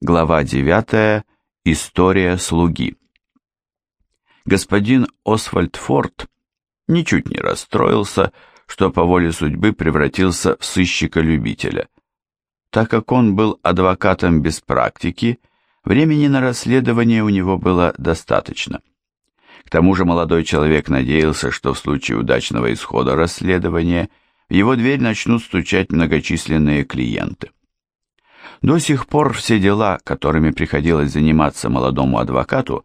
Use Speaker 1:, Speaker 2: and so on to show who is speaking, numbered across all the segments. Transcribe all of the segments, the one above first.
Speaker 1: Глава 9. История слуги. Господин Освальд Форд ничуть не расстроился, что по воле судьбы превратился в сыщика-любителя. Так как он был адвокатом без практики, времени на расследование у него было достаточно. К тому же молодой человек надеялся, что в случае удачного исхода расследования в его дверь начнут стучать многочисленные клиенты. До сих пор все дела, которыми приходилось заниматься молодому адвокату,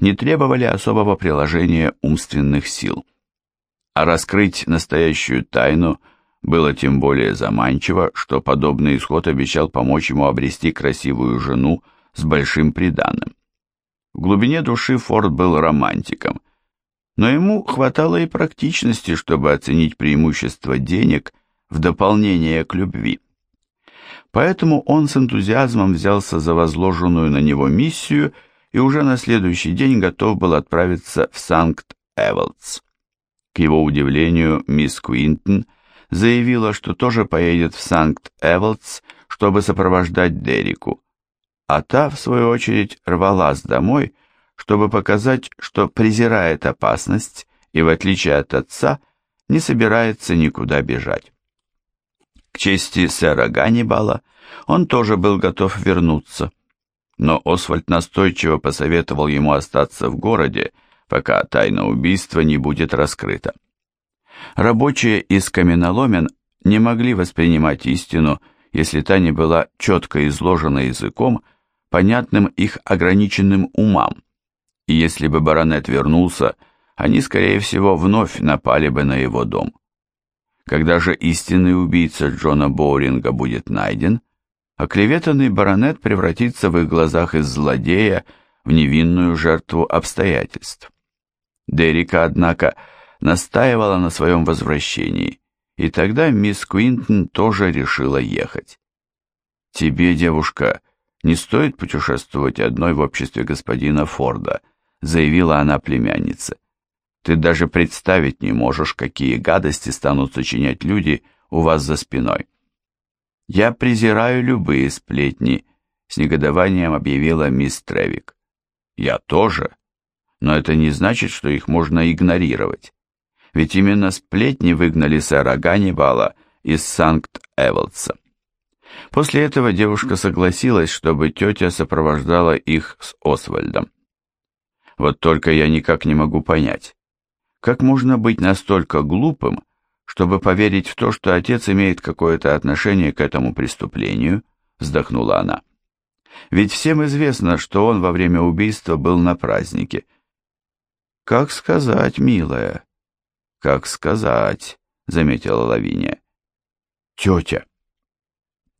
Speaker 1: не требовали особого приложения умственных сил. А раскрыть настоящую тайну было тем более заманчиво, что подобный исход обещал помочь ему обрести красивую жену с большим приданым. В глубине души Форд был романтиком, но ему хватало и практичности, чтобы оценить преимущество денег в дополнение к любви. Поэтому он с энтузиазмом взялся за возложенную на него миссию и уже на следующий день готов был отправиться в Санкт-Эволдс. К его удивлению, мисс Куинтон заявила, что тоже поедет в Санкт-Эволдс, чтобы сопровождать Дереку, а та, в свою очередь, рвалась домой, чтобы показать, что презирает опасность и, в отличие от отца, не собирается никуда бежать. К чести сэра Ганнибала, он тоже был готов вернуться. Но Освальд настойчиво посоветовал ему остаться в городе, пока тайна убийства не будет раскрыта. Рабочие из каменоломен не могли воспринимать истину, если та не была четко изложена языком, понятным их ограниченным умам, и если бы баронет вернулся, они, скорее всего, вновь напали бы на его дом. Когда же истинный убийца Джона Боуринга будет найден, оклеветанный баронет превратится в их глазах из злодея в невинную жертву обстоятельств. Дерека, однако, настаивала на своем возвращении, и тогда мисс Куинтон тоже решила ехать. «Тебе, девушка, не стоит путешествовать одной в обществе господина Форда», заявила она племяннице. Ты даже представить не можешь, какие гадости станут сочинять люди у вас за спиной. Я презираю любые сплетни, с негодованием объявила мисс Тревик. Я тоже, но это не значит, что их можно игнорировать. Ведь именно сплетни выгнали сэра Ганнибала из Санкт-Эволдса. После этого девушка согласилась, чтобы тетя сопровождала их с Освальдом. Вот только я никак не могу понять, как можно быть настолько глупым, чтобы поверить в то, что отец имеет какое-то отношение к этому преступлению? Вздохнула она. Ведь всем известно, что он во время убийства был на празднике. Как сказать, милая? Как сказать, заметила Лавиния. Тетя,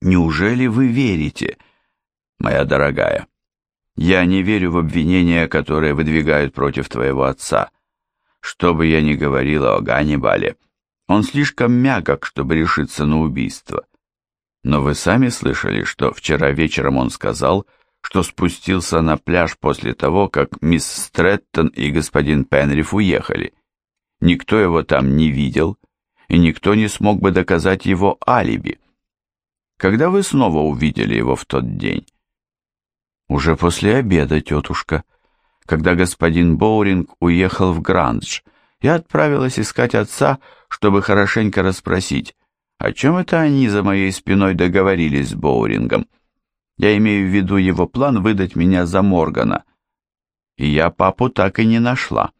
Speaker 1: неужели вы верите, моя дорогая? Я не верю в обвинения, которые выдвигают против твоего отца. Что бы я ни говорила о Ганнибале, он слишком мягок, чтобы решиться на убийство. Но вы сами слышали, что вчера вечером он сказал, что спустился на пляж после того, как мисс Стрэттон и господин Пенриф уехали. Никто его там не видел, и никто не смог бы доказать его алиби. Когда вы снова увидели его в тот день? Уже после обеда, тетушка когда господин Боуринг уехал в Грандж, я отправилась искать отца, чтобы хорошенько расспросить, о чем это они за моей спиной договорились с Боурингом. Я имею в виду его план выдать меня за Моргана. И я папу так и не нашла.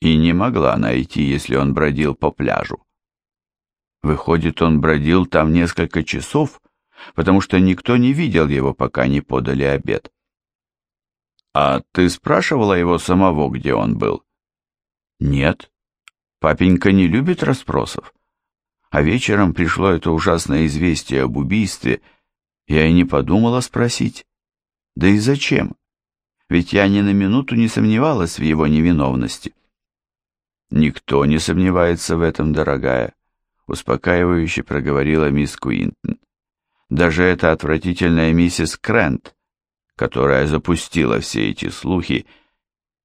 Speaker 1: И не могла найти, если он бродил по пляжу. Выходит, он бродил там несколько часов, потому что никто не видел его, пока не подали обед. «А ты спрашивала его самого, где он был?» «Нет. Папенька не любит расспросов. А вечером пришло это ужасное известие об убийстве, я и не подумала спросить. Да и зачем? Ведь я ни на минуту не сомневалась в его невиновности». «Никто не сомневается в этом, дорогая», — успокаивающе проговорила мисс Куинтон. «Даже эта отвратительная миссис Крент, которая запустила все эти слухи,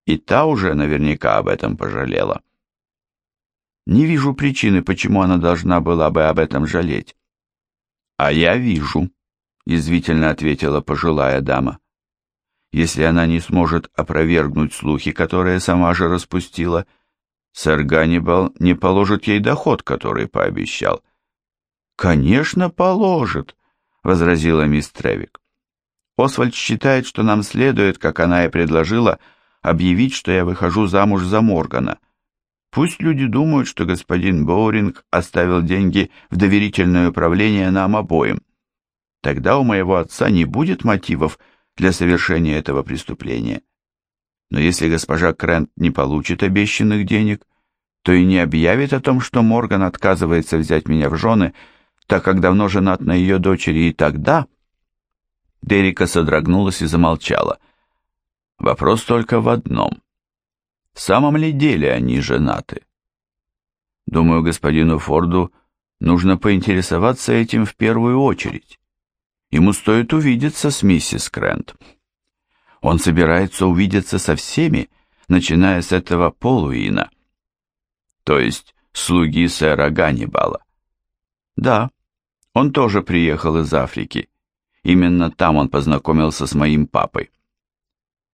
Speaker 1: и та уже наверняка об этом пожалела. Не вижу причины, почему она должна была бы об этом жалеть. А я вижу, язвительно ответила пожилая дама. Если она не сможет опровергнуть слухи, которые сама же распустила, сэр Ганнибал не положит ей доход, который пообещал. «Конечно, положит», — возразила мисс Тревик. «Освальд считает, что нам следует, как она и предложила, объявить, что я выхожу замуж за Моргана. Пусть люди думают, что господин Боуринг оставил деньги в доверительное управление нам обоим. Тогда у моего отца не будет мотивов для совершения этого преступления. Но если госпожа Крент не получит обещанных денег, то и не объявит о том, что Морган отказывается взять меня в жены, так как давно женат на ее дочери, и тогда... Дерика содрогнулась и замолчала. Вопрос только в одном. В самом ли деле они женаты? Думаю, господину Форду нужно поинтересоваться этим в первую очередь. Ему стоит увидеться с миссис Крент. Он собирается увидеться со всеми, начиная с этого Полуина, то есть слуги сэра Ганнибала. Да, он тоже приехал из Африки. Именно там он познакомился с моим папой.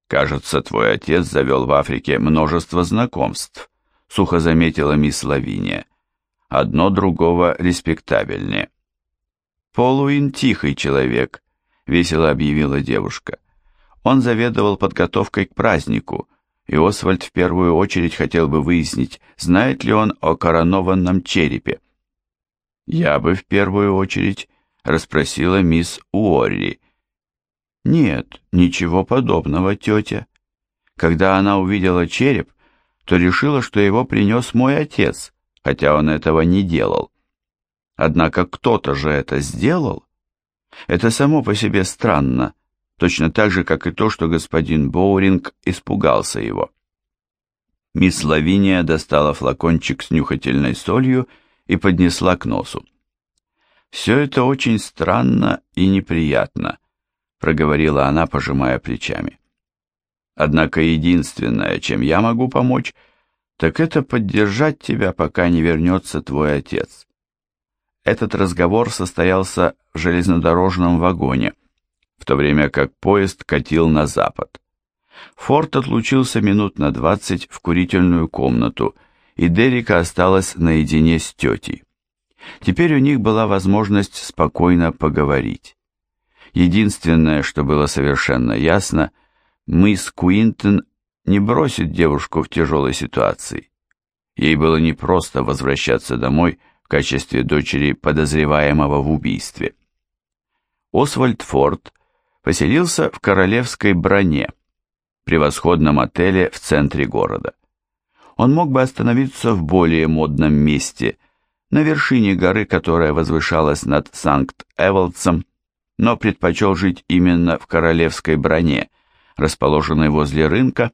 Speaker 1: Кажется, твой отец завел в Африке множество знакомств, сухо заметила мисс Лавиния. Одно другого респектабельнее. Полуин тихий человек, весело объявила девушка. Он заведовал подготовкой к празднику, и Освальд в первую очередь хотел бы выяснить, знает ли он о коронованном черепе. Я бы в первую очередь расспросила мисс Уорри. Нет, ничего подобного, тетя. Когда она увидела череп, то решила, что его принес мой отец, хотя он этого не делал. Однако кто-то же это сделал. Это само по себе странно, точно так же, как и то, что господин Боуринг испугался его. Мисс Лавиния достала флакончик с нюхательной солью и поднесла к носу. «Все это очень странно и неприятно», — проговорила она, пожимая плечами. «Однако единственное, чем я могу помочь, так это поддержать тебя, пока не вернется твой отец. Этот разговор состоялся в железнодорожном вагоне, в то время как поезд катил на запад. Форд отлучился минут на двадцать в курительную комнату, и Дерека осталась наедине с тетей. Теперь у них была возможность спокойно поговорить. Единственное, что было совершенно ясно, мисс Куинтон не бросит девушку в тяжелой ситуации. Ей было непросто возвращаться домой, в качестве дочери подозреваемого в убийстве. Освальд Форд поселился в Королевской броне, превосходном отеле в центре города. Он мог бы остановиться в более модном месте, на вершине горы, которая возвышалась над Санкт-Эволдсом, но предпочел жить именно в Королевской броне, расположенной возле рынка,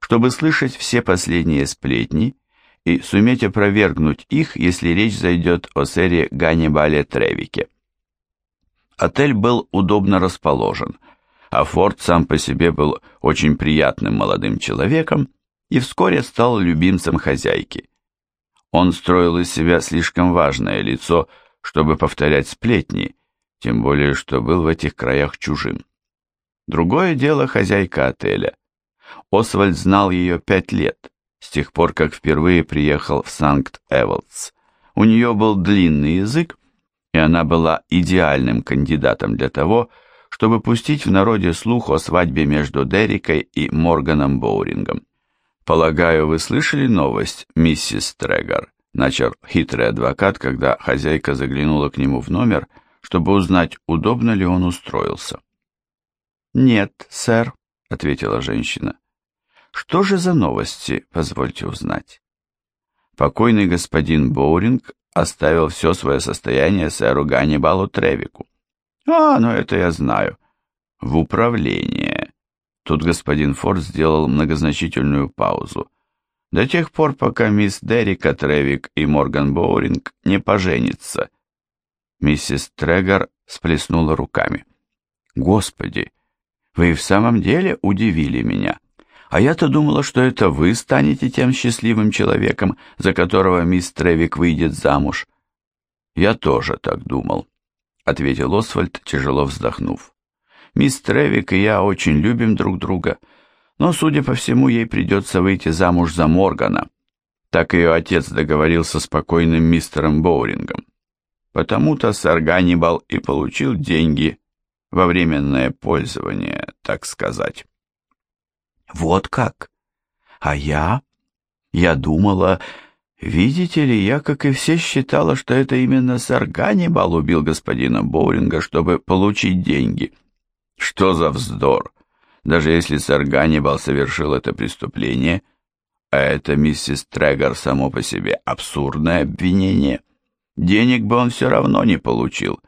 Speaker 1: чтобы слышать все последние сплетни и суметь опровергнуть их, если речь зайдет о сэре Ганнибале Тревике. Отель был удобно расположен, а Форд сам по себе был очень приятным молодым человеком и вскоре стал любимцем хозяйки. Он строил из себя слишком важное лицо, чтобы повторять сплетни, тем более что был в этих краях чужим. Другое дело хозяйка отеля. Освальд знал ее пять лет, с тех пор, как впервые приехал в Санкт-Эволдс. У нее был длинный язык, и она была идеальным кандидатом для того, чтобы пустить в народе слух о свадьбе между Деррикой и Морганом Боурингом. «Полагаю, вы слышали новость, миссис Трегор?» начал хитрый адвокат, когда хозяйка заглянула к нему в номер, чтобы узнать, удобно ли он устроился. «Нет, сэр», — ответила женщина. Что же за новости, позвольте узнать? Покойный господин Боуринг оставил все свое состояние сэру Ганнибалу Тревику. А, ну это я знаю. В управление. Тут господин Форд сделал многозначительную паузу. До тех пор, пока мисс Деррика Тревик и Морган Боуринг не поженятся. Миссис Трегор сплеснула руками. Господи, вы в самом деле удивили меня. А я-то думала, что это вы станете тем счастливым человеком, за которого мисс Тревик выйдет замуж. Я тоже так думал. ответил Освальд, тяжело вздохнув. «Мисс Тревик и я очень любим друг друга, но, судя по всему, ей придется выйти замуж за Моргана. Так ее отец договорился с покойным мистером Боурингом. Потому-то сэр Ганнибал и получил деньги во временное пользование, так сказать».
Speaker 2: «Вот как? А я? Я думала...» Видите ли, я, как и все, считала, что это именно сэр Ганнибал убил господина Боулинга, чтобы получить деньги.
Speaker 1: Что за вздор? Даже если сэр Ганнибал совершил это преступление, а это, миссис Трегор, само по себе абсурдное обвинение, денег бы он все равно не получил.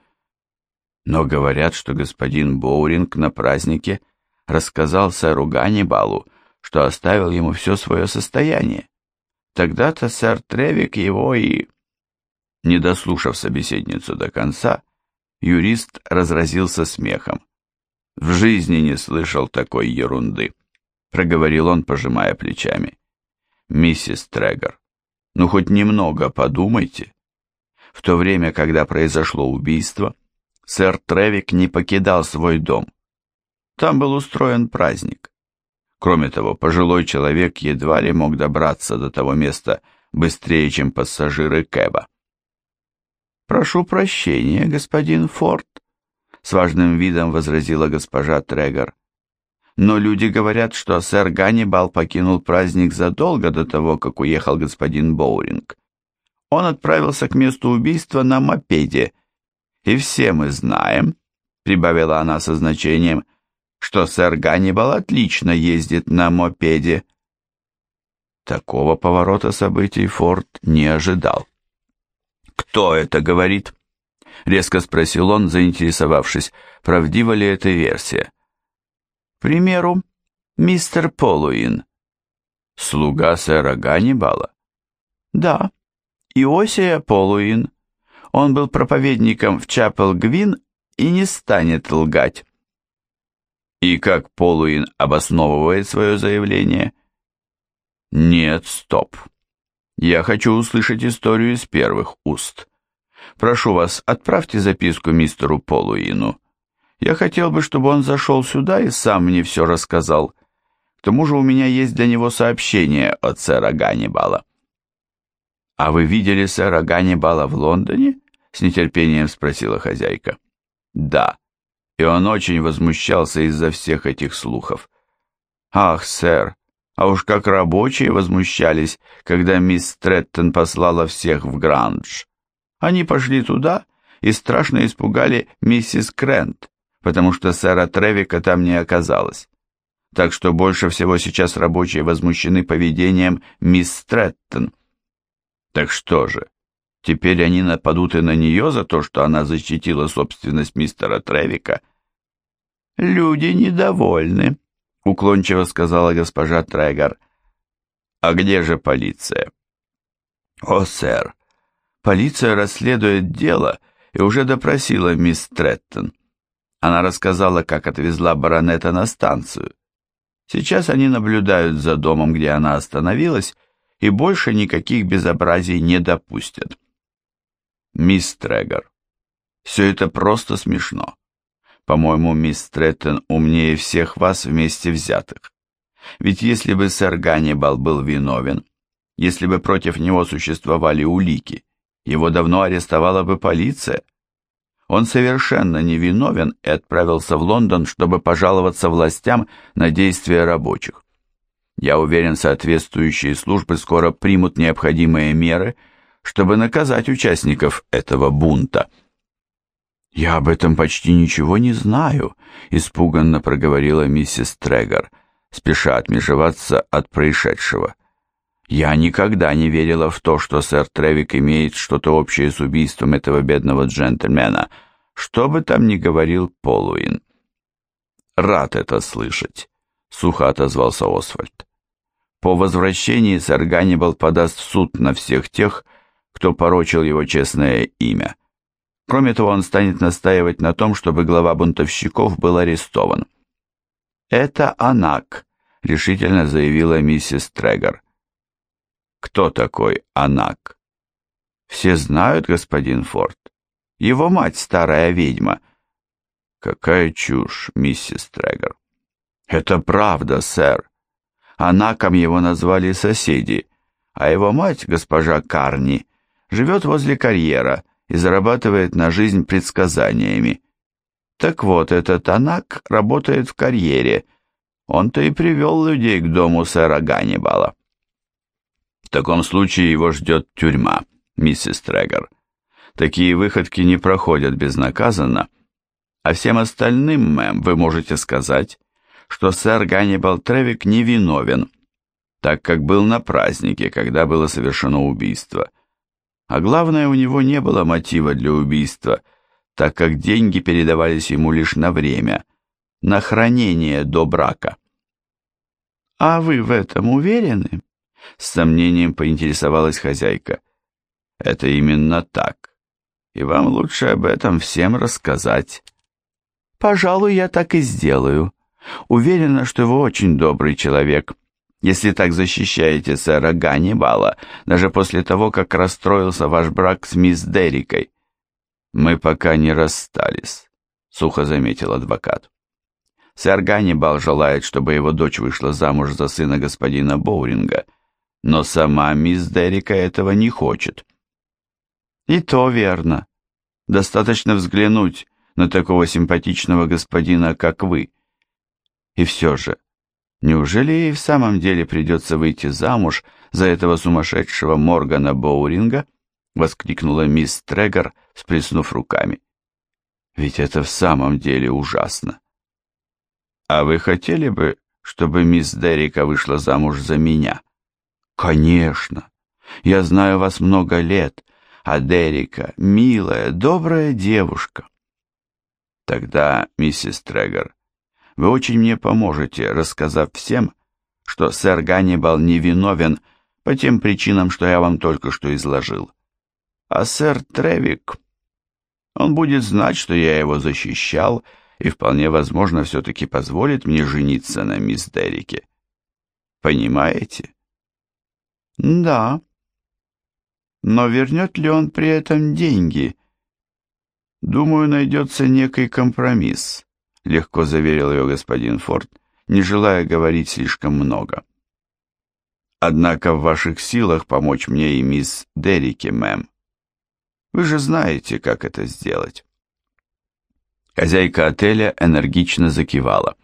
Speaker 1: Но говорят, что господин Боуринг на празднике рассказал сэру Ганнибалу, что оставил ему все свое состояние. Тогда-то сэр Тревик его и... Не дослушав собеседницу до конца, юрист разразился смехом. «В жизни не слышал такой ерунды», — проговорил он, пожимая плечами. «Миссис Трегор, ну хоть немного подумайте. В то время, когда произошло убийство, сэр Тревик не покидал свой дом. Там был устроен праздник. Кроме того, пожилой человек едва ли мог добраться до того места быстрее, чем пассажиры Кэба. «Прошу прощения, господин Форд», — с важным видом возразила госпожа Трегор. «Но люди говорят, что сэр Ганнибал покинул праздник задолго до того, как уехал господин Боуринг. Он отправился к месту убийства на мопеде, и все мы знаем», — прибавила она со значением, — что сэр Ганнибал отлично ездит на мопеде. Такого поворота событий Форд не ожидал. «Кто это говорит?» — резко спросил он, заинтересовавшись, правдива ли эта версия. «К примеру, мистер Полуин». «Слуга сэра Ганнибала?» «Да, Иосия Полуин. Он был проповедником в Чапел-Гвин и не станет лгать». И как Полуин обосновывает свое заявление? Нет, стоп. Я хочу услышать историю из первых уст. Прошу вас, отправьте записку мистеру Полуину. Я хотел бы, чтобы он зашел сюда и сам мне все рассказал. К тому же у меня есть для него сообщение от сэра Ганнибала. «А вы видели сэра Ганнибала в Лондоне?» — с нетерпением спросила хозяйка. «Да», и он очень возмущался из-за всех этих слухов. «Ах, сэр, а уж как рабочие возмущались, когда мисс Треттон послала всех в Грандж. Они пошли туда и страшно испугали миссис Крент, потому что сэра Тревика там не оказалось. Так что больше всего сейчас рабочие возмущены поведением мисс Треттон. Так что же, теперь они нападут и на нее за то, что она защитила собственность мистера Тревика «Люди недовольны», — уклончиво сказала госпожа Трегор. «А где же полиция?» «О, сэр, полиция расследует дело и уже допросила мисс Треттон. Она рассказала, как отвезла баронета на станцию. Сейчас они наблюдают за домом, где она остановилась, и больше никаких безобразий не допустят». «Мисс Трегор, все это просто смешно. По-моему, мисс Треттон умнее всех вас вместе взятых. Ведь если бы сэр Ганнибал был виновен, если бы против него существовали улики, его давно арестовала бы полиция. Он совершенно невиновен и отправился в Лондон, чтобы пожаловаться властям на действия рабочих. Я уверен, соответствующие службы скоро примут необходимые меры, чтобы наказать участников этого бунта. «Я об этом почти ничего не знаю», — испуганно проговорила миссис Трегор, спеша отмежеваться от происшедшего. «Я никогда не верила в то, что сэр Тревик имеет что-то общее с убийством этого бедного джентльмена, что бы там ни говорил Полуин». «Рад это слышать», — сухо отозвался Освальд. «По возвращении сэр Ганнибал подаст в суд на всех тех, кто порочил его честное имя. Кроме того, он станет настаивать на том, чтобы глава бунтовщиков был арестован. «Это Анак», — решительно заявила миссис Трегор. «Кто такой Анак?» «Все знают, господин Форд.
Speaker 2: Его мать старая ведьма. Какая чушь, миссис Трегер. Это правда, сэр. Анаком его назвали соседи, а его мать, госпожа Карни, живет возле карьера и зарабатывает на жизнь предсказаниями. Так вот, этот Анак работает в карьере. Он-то и привел людей к дому сэра Ганнибала. В таком случае его ждет тюрьма, миссис Трегер. Такие выходки не проходят безнаказанно, а всем остальным, мэм, вы можете сказать, что сэр Ганнибал Тревик невиновен, так как был на празднике, когда было совершено убийство. А главное, у него не было мотива для убийства, так как деньги передавались ему лишь на время, на хранение до брака. «А вы в этом уверены?» С сомнением поинтересовалась хозяйка. «Это именно так. И вам лучше об этом всем рассказать». «Пожалуй, я так и сделаю. Уверена, что вы очень добрый человек, если так защищаете сэра Ганнибала, даже после того, как расстроился ваш брак с мисс Деррикой». «Мы пока не расстались», — сухо заметил адвокат. Сэр Ганнибал желает, чтобы его дочь вышла замуж за сына господина Боуринга, но сама мисс Деррика этого не хочет. И то верно. Достаточно взглянуть на такого симпатичного господина, как вы. И все же, неужели ей в самом деле придется выйти замуж за этого сумасшедшего Моргана Боуринга? Воскликнула мисс Трегор, сплеснув руками. Ведь это в самом деле ужасно. «А вы хотели бы, чтобы мисс Деррика вышла замуж за меня?» «Конечно. Я знаю вас много лет, а Деррика — милая, добрая девушка». «Тогда, миссис Трегор, вы очень мне поможете, рассказав всем, что сэр Ганнибал невиновен по тем причинам, что я вам только что изложил. А сэр Тревик, он будет знать, что я его защищал, — и вполне возможно все-таки позволит мне жениться на мисс Деррике. Понимаете? Да. Но вернет ли он при этом деньги? Думаю, найдется некий компромисс, легко заверил ее господин Форд, не желая говорить слишком много. Однако в ваших силах помочь мне и мисс Деррике, мэм. Вы же знаете, как это сделать. Хозяйка отеля энергично закивала.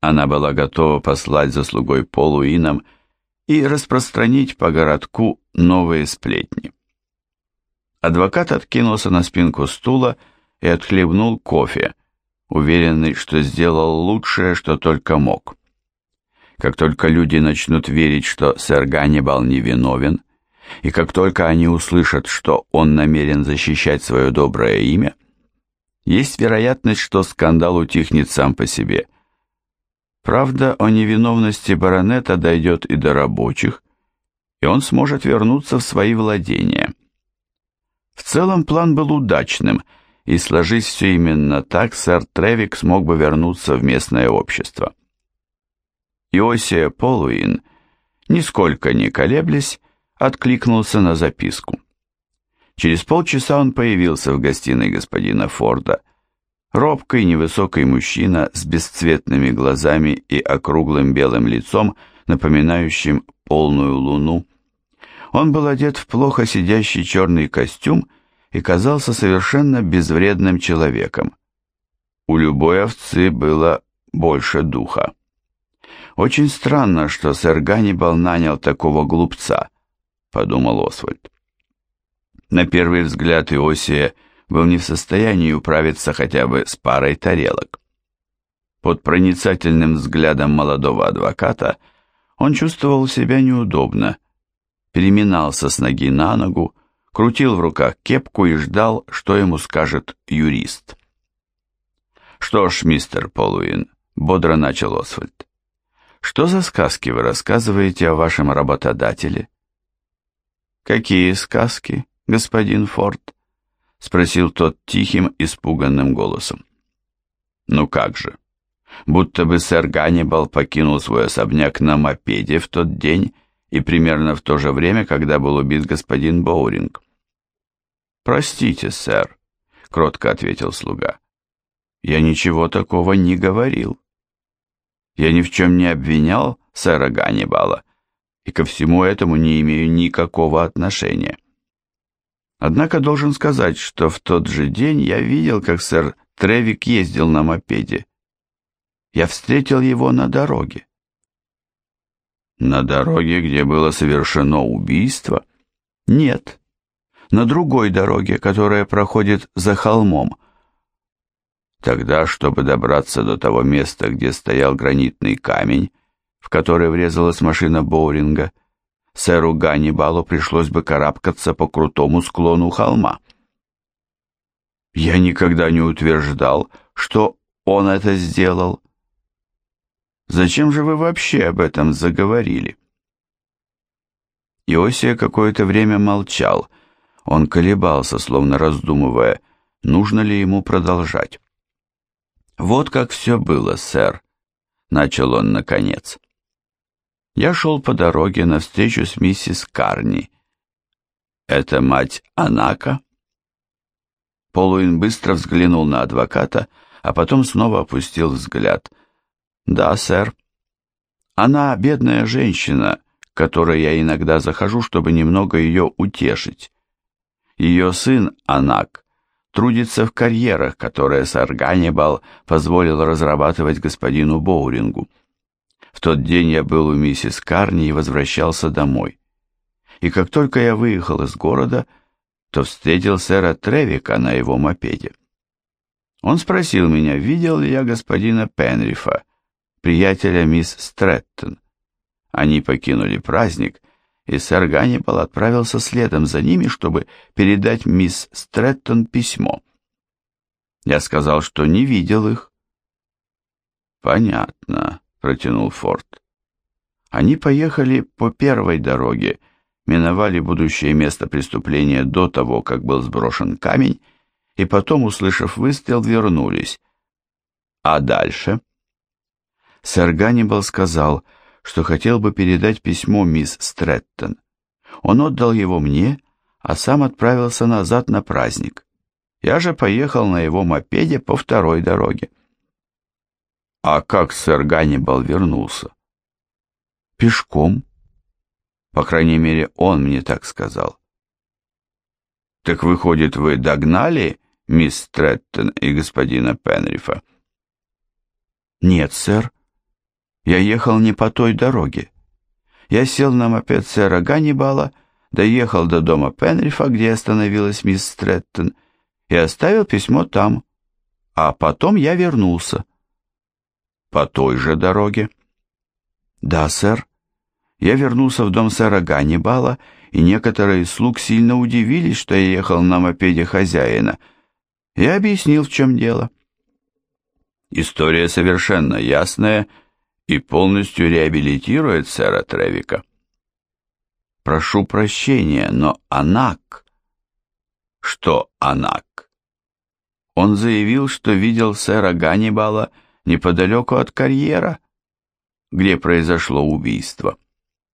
Speaker 2: Она была готова послать за слугой Полуином и распространить по городку новые сплетни. Адвокат откинулся на спинку стула и отхлебнул кофе, уверенный, что сделал лучшее, что только мог. Как только люди начнут верить, что сэр Ганнибал невиновен, и как только они услышат, что он намерен защищать свое доброе имя, есть вероятность, что скандал утихнет сам по себе. Правда, о невиновности баронета дойдет и до рабочих, и он сможет вернуться в свои владения. В целом план был удачным, и сложись все именно так, сэр Тревик смог бы вернуться в местное общество. Иосия Полуин, нисколько не колеблясь, откликнулся на записку. Через полчаса он появился в гостиной господина Форда. Робкий невысокий мужчина с бесцветными глазами и округлым белым лицом, напоминающим полную луну. Он был одет в плохо сидящий черный костюм и казался совершенно безвредным человеком. У любой овцы было больше духа. «Очень странно, что сэр Ганнибал нанял такого глупца», — подумал Освальд. На первый взгляд Иосия был не в состоянии управиться хотя бы с парой тарелок. Под проницательным взглядом молодого адвоката он чувствовал себя неудобно, переминался с ноги на ногу, крутил в руках кепку и ждал, что ему скажет юрист. «Что ж, мистер Полуин», — бодро начал Освальд, — «что за сказки вы рассказываете о вашем работодателе?» «Какие сказки?» господин Форд?» — спросил тот тихим, испуганным голосом. «Ну как же? Будто бы сэр Ганнибал покинул свой особняк на мопеде в тот день и примерно в то же время, когда был убит господин Боуринг». «Простите, сэр», —
Speaker 1: кротко ответил слуга. «Я ничего такого не говорил. Я ни в чем не обвинял сэра Ганнибала, и ко всему этому не имею никакого отношения. Однако должен сказать, что в тот же день я видел, как сэр Тревик ездил на мопеде. Я встретил его на дороге. На дороге, где было совершено убийство? Нет. На другой дороге, которая проходит за холмом. Тогда, чтобы добраться до того места, где стоял гранитный камень, в который врезалась машина Боуринга, сэру Ганнибалу пришлось бы карабкаться по крутому склону холма. Я никогда не утверждал, что он это сделал. Зачем же вы вообще об этом заговорили? Иосия какое-то время молчал. Он колебался, словно раздумывая, нужно ли ему продолжать. «Вот как все было, сэр», — начал он наконец. Я шел по дороге навстречу с миссис Карни. «Это мать Анака?» Полуин быстро взглянул на адвоката, а потом снова опустил взгляд. «Да, сэр. Она бедная женщина, к которой я иногда захожу, чтобы немного ее утешить. Ее сын, Анак, трудится в карьерах, которые сэр Ганнибал позволил разрабатывать господину Боурингу. В тот день я был у миссис Карни и возвращался домой. И как только я выехал из города, то встретил сэра Тревика на его мопеде. Он спросил меня, видел ли я господина Пенрифа, приятеля мисс Стрэттон. Они покинули праздник, и сэр Ганнибал отправился следом за ними, чтобы передать мисс Стрэттон письмо. Я сказал, что не видел их. «Понятно», — протянул Форд. Они поехали по первой дороге, миновали будущее место преступления до того, как был сброшен камень, и потом, услышав выстрел, вернулись. А дальше? Сэр Ганнибал сказал, что хотел бы передать письмо мисс Стрэттон. Он отдал его мне, а сам отправился назад на праздник. Я же поехал на его мопеде по второй дороге. А как сэр Ганнибал вернулся? Пешком. По крайней мере, он мне так сказал. Так выходит, вы догнали мисс Стрэттон и господина Пенрифа? Нет, сэр. Я ехал не по той дороге. Я сел на мопед сэра Ганнибала, доехал до дома Пенрифа, где остановилась мисс Стрэттон, и оставил письмо там. А потом я вернулся. По той же дороге? Да, сэр. Я вернулся в дом сэра Ганнибала, и некоторые из слуг сильно удивились, что я ехал на мопеде хозяина. Я объяснил, в чем дело. История совершенно ясная и полностью реабилитирует сэра Тревика. Прошу прощения, но Анак... Что Анак? Он заявил, что видел сэра Ганнибала неподалеку от карьера, где произошло убийство.